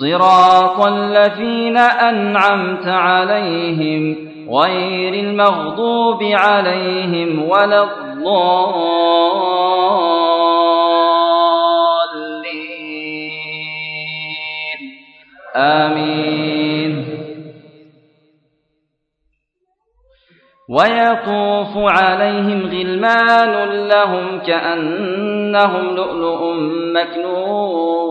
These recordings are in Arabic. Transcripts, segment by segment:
صراط الذين أنعمت عليهم غير المغضوب عليهم ولا الضالين. آمين. ويطوف عليهم غلمان لهم كأنهم لؤلؤ مكنون.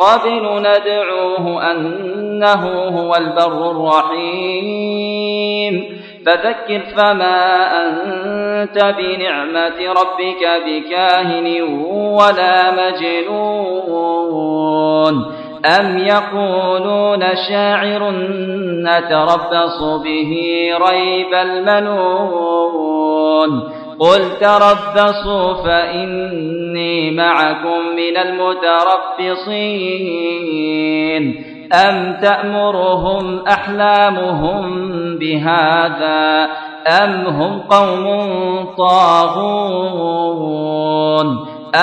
قبل ندعوه أنه هو البر الرحيم. فذكر فما أنت بنعمة ربك بكاهن ولا مجنون. أم يقولون شاعر نتربص به ريب المنون. قل تربصوا فإني معكم من المتربصين أم تأمرهم أحلامهم بهذا أم هم قوم طاغون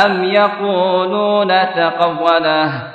أم يقولون تقوله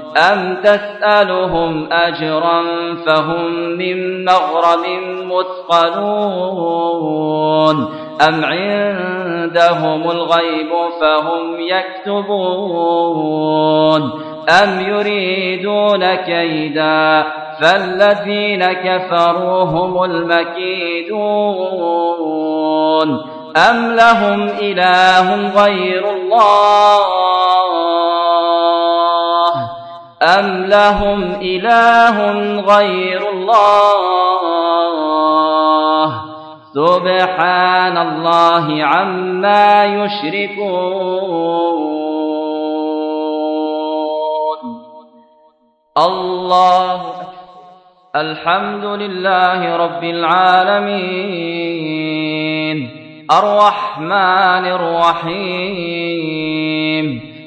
أم تسألهم أجرا فهم من مغرم مثقلون أم عندهم الغيب فهم يكتبون أم يريدون كيدا فالذين كفروا هم المكيدون أم لهم إله غير الله أم لهم إله غير الله سبحان الله عما يشركون. الله الحمد لله رب العالمين. الرحمن الرحيم.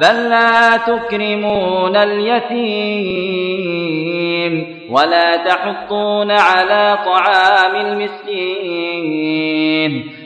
بل لا تكرمون اليتيم ولا تحطون على طعام المسكين